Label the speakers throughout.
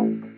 Speaker 1: You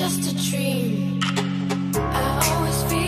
Speaker 2: just a dream. I always feel.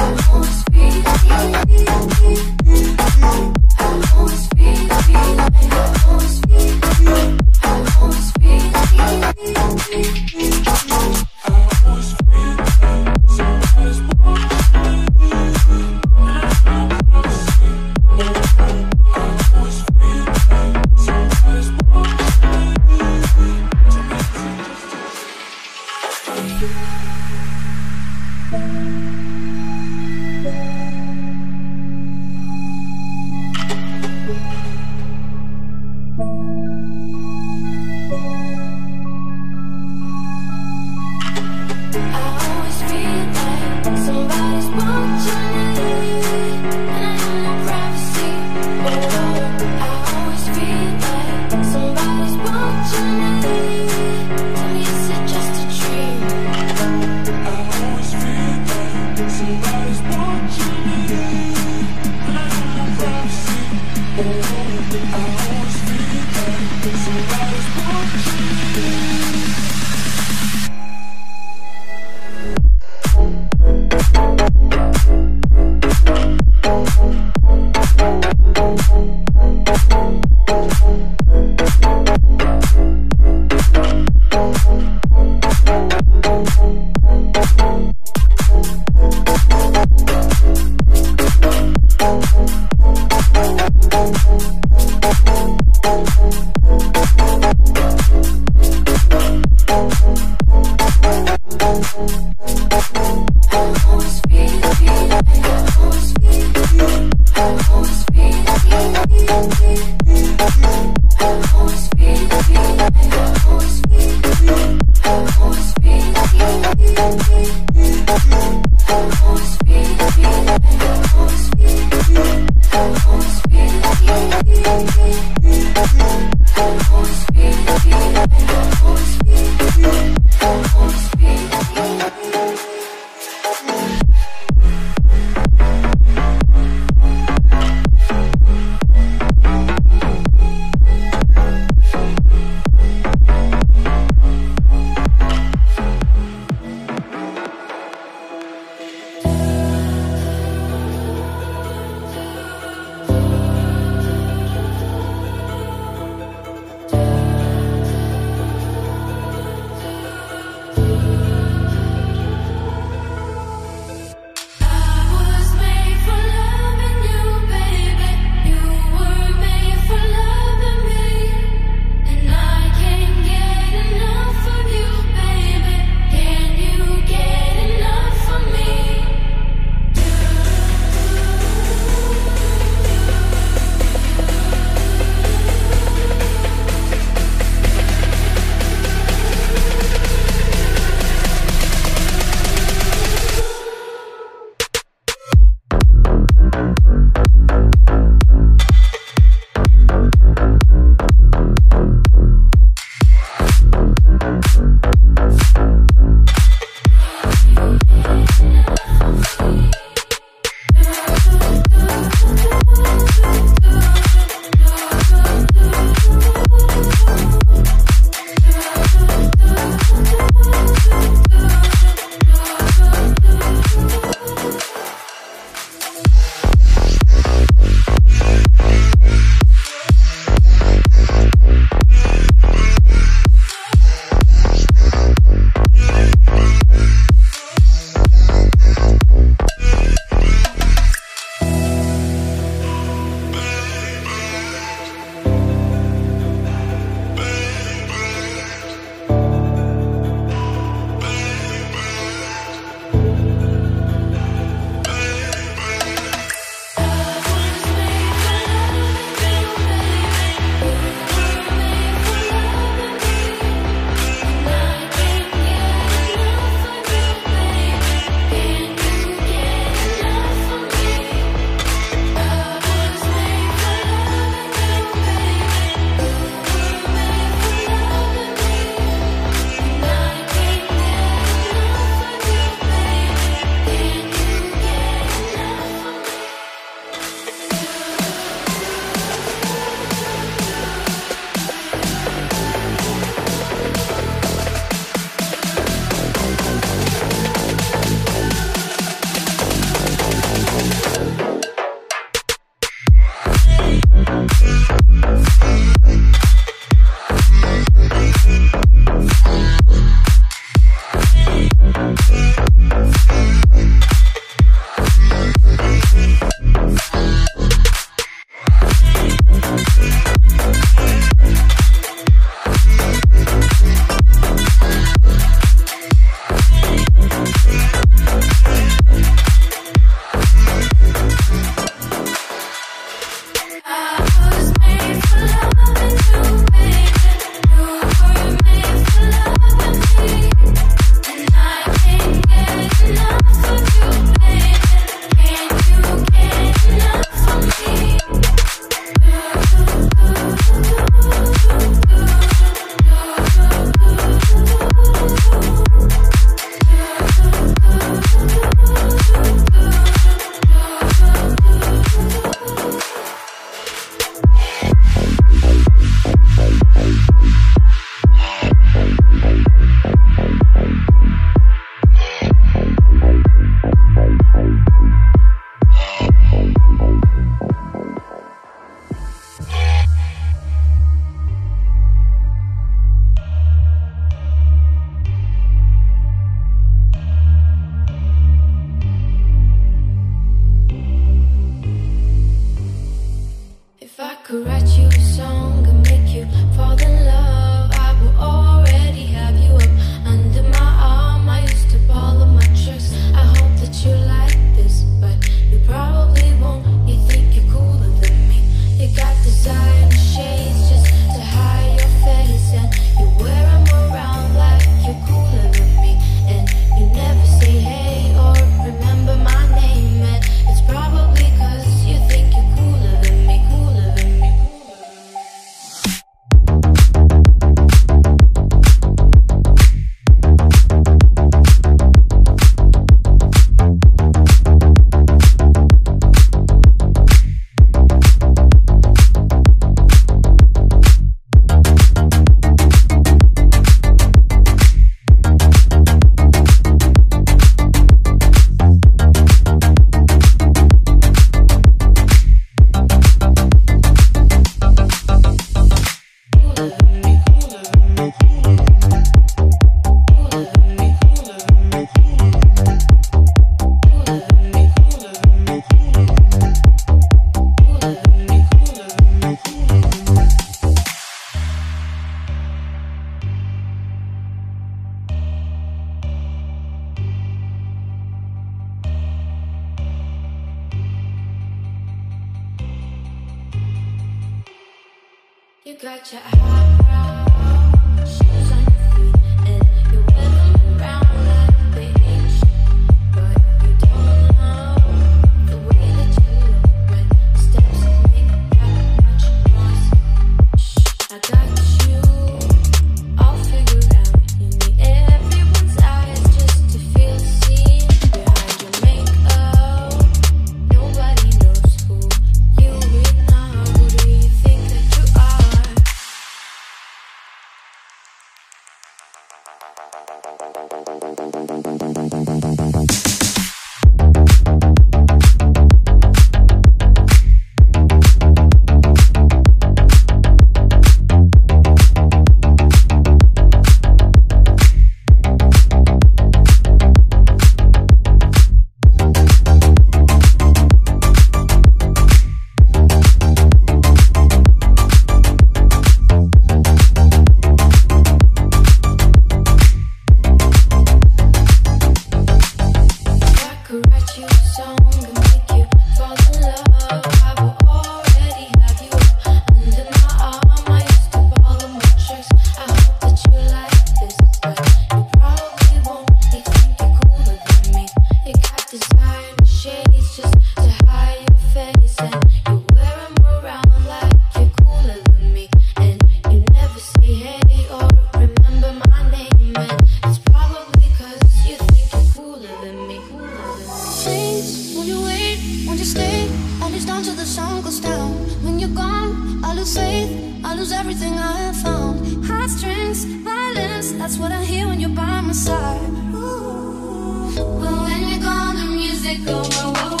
Speaker 3: the sun goes down. When you're gone, I lose faith, I lose everything I have found. Heartstrings, violence, that's what I hear when you're by my side. Ooh. But when you're gone, the music goes.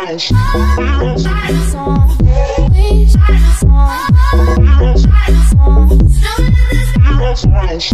Speaker 3: Please, please, please, please, please,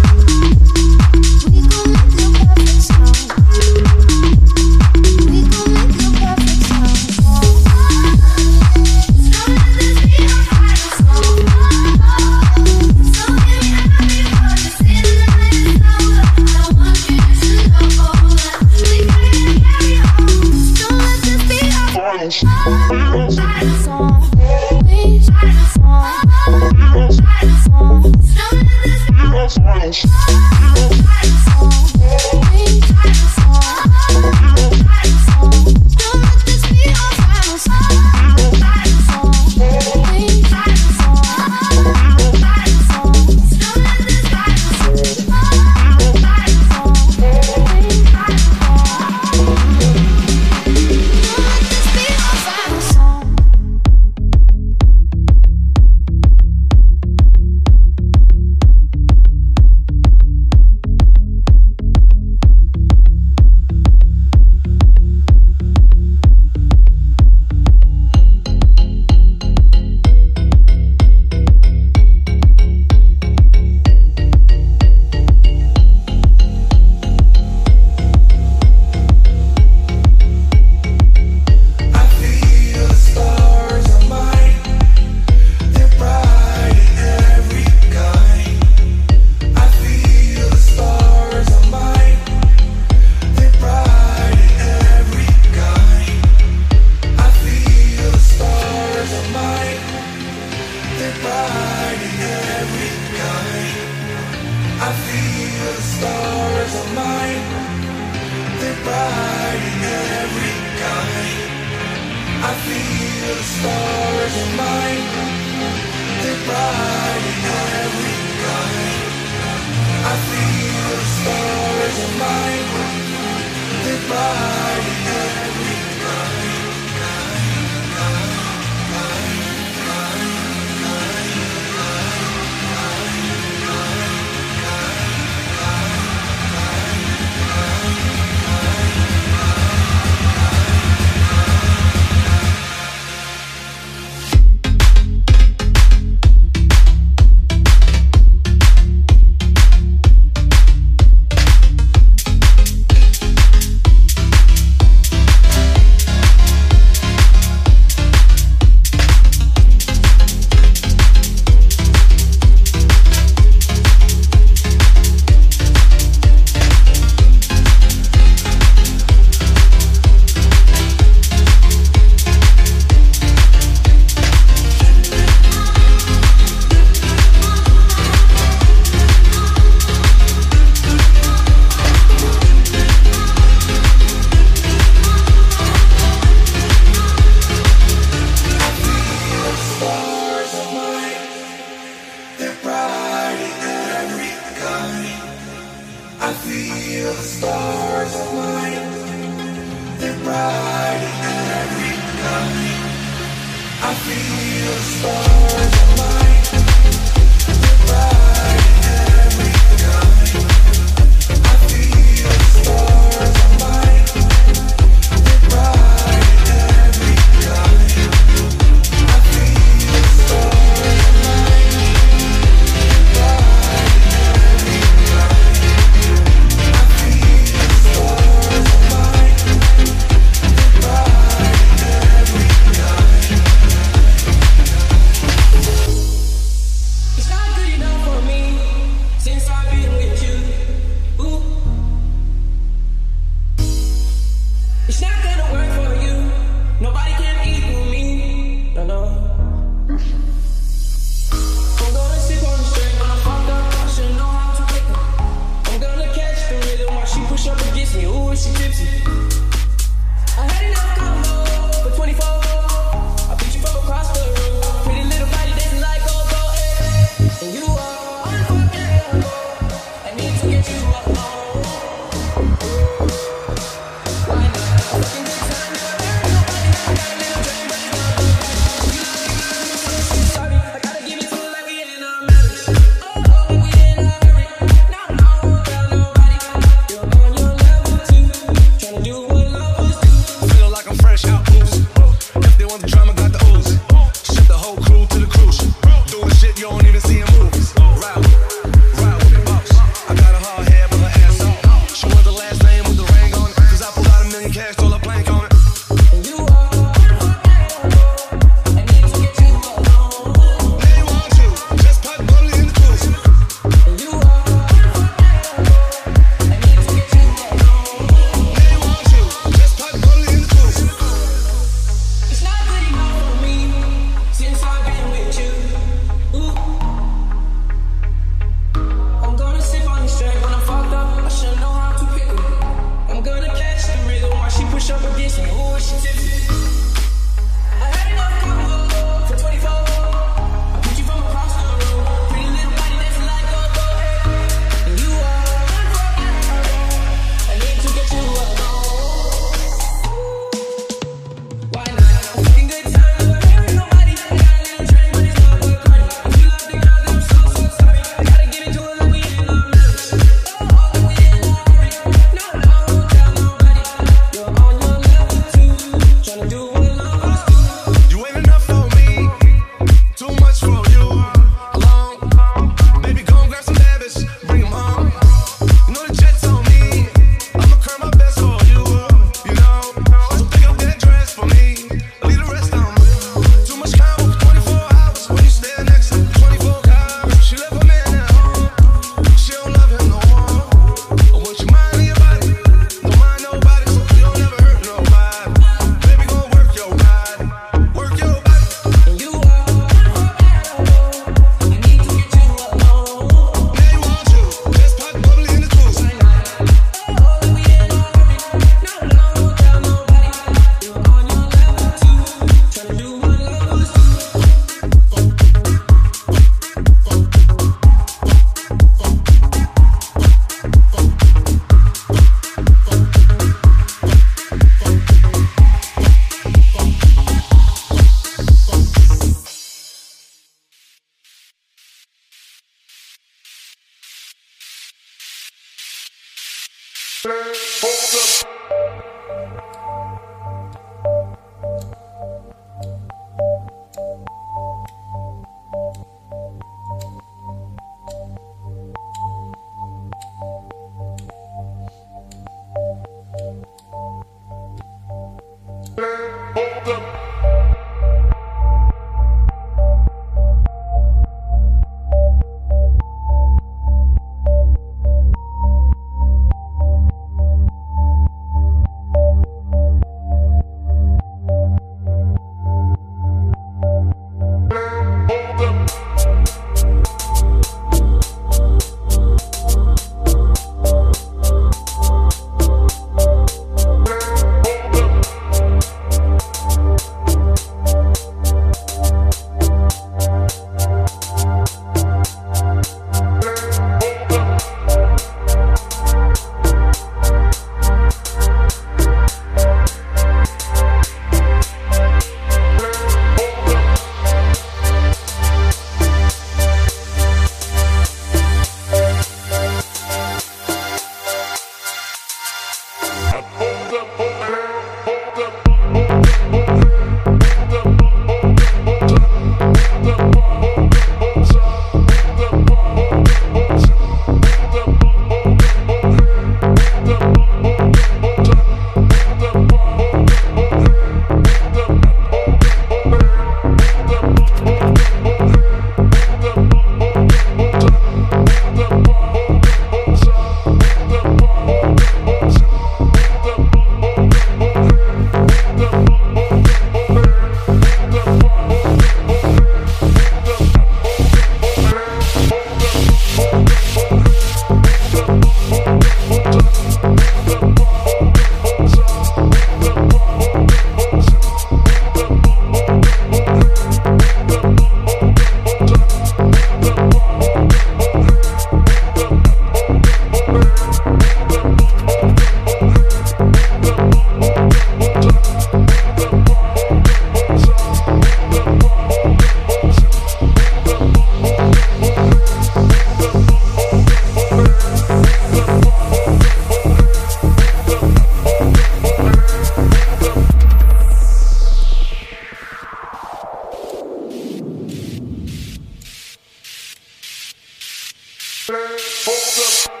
Speaker 4: Hold up.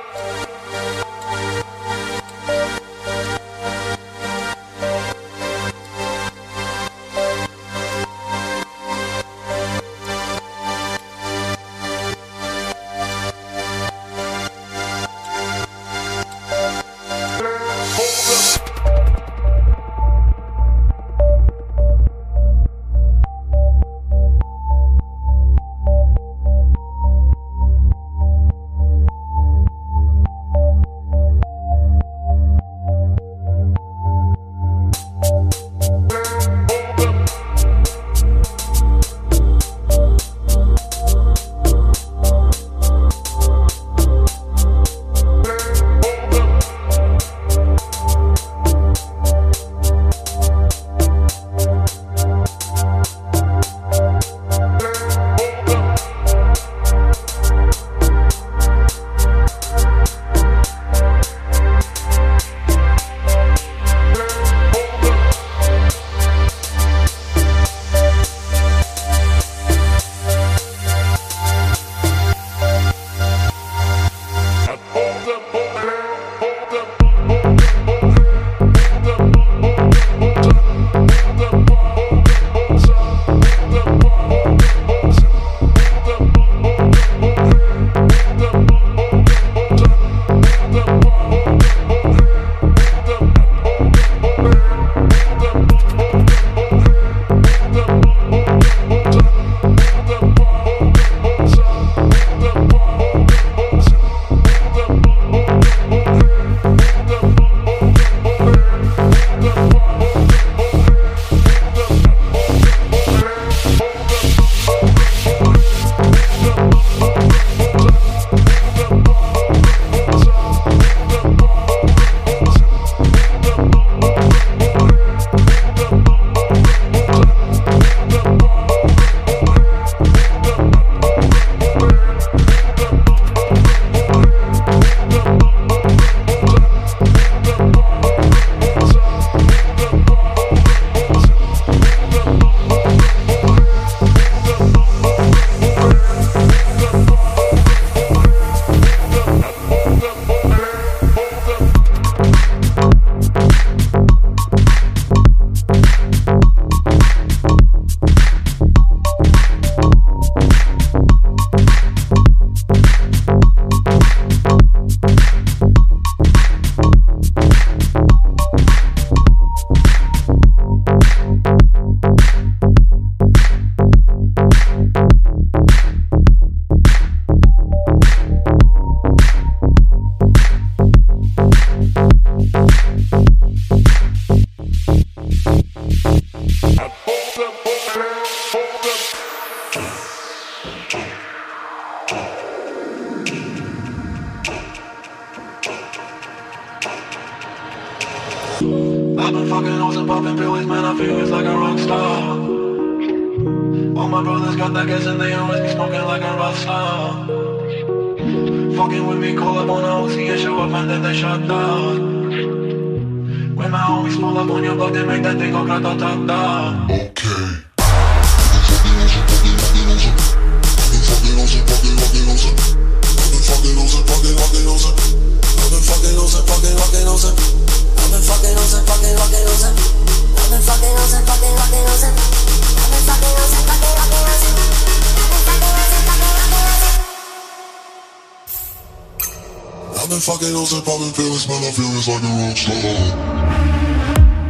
Speaker 4: Been fucking hoes and popping pills, man, I feel it's like a rock star.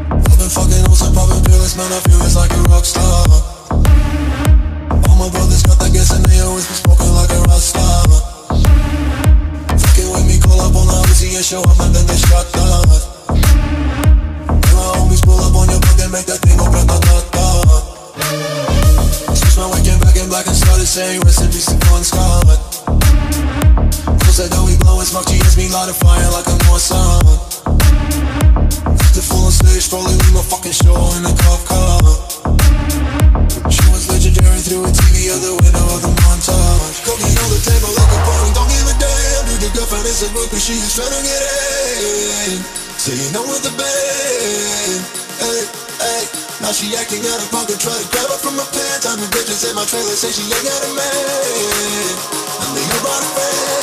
Speaker 3: I've been fucking hoes and popping pills, man, I feel it's like a rock star. All my brothers got that gas and they always be smoking like a rock star. Fucking with me, call up on the Uzi and show up, and then they shut down. When my homies pull up on your block, they make that thing go grata-ta-ta. Switch my weekend back in black and started saying peace to Bon Scott. That door, we blowing smoke, GS me light a fire like a North Sun. The full on stage, probably leave my fucking show in a cop car. She was legendary through a TV out the window of the montage. Cookie on the table like a party, don't give a damn. Dude, your girlfriend is a but she is trying to get in. So you know with the band. Hey, hey. Now she acting out of pocket, try to grab her from my pants. I'm the bitches in my trailer, say she ain't got a man. And they about a friend.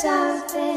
Speaker 5: Something.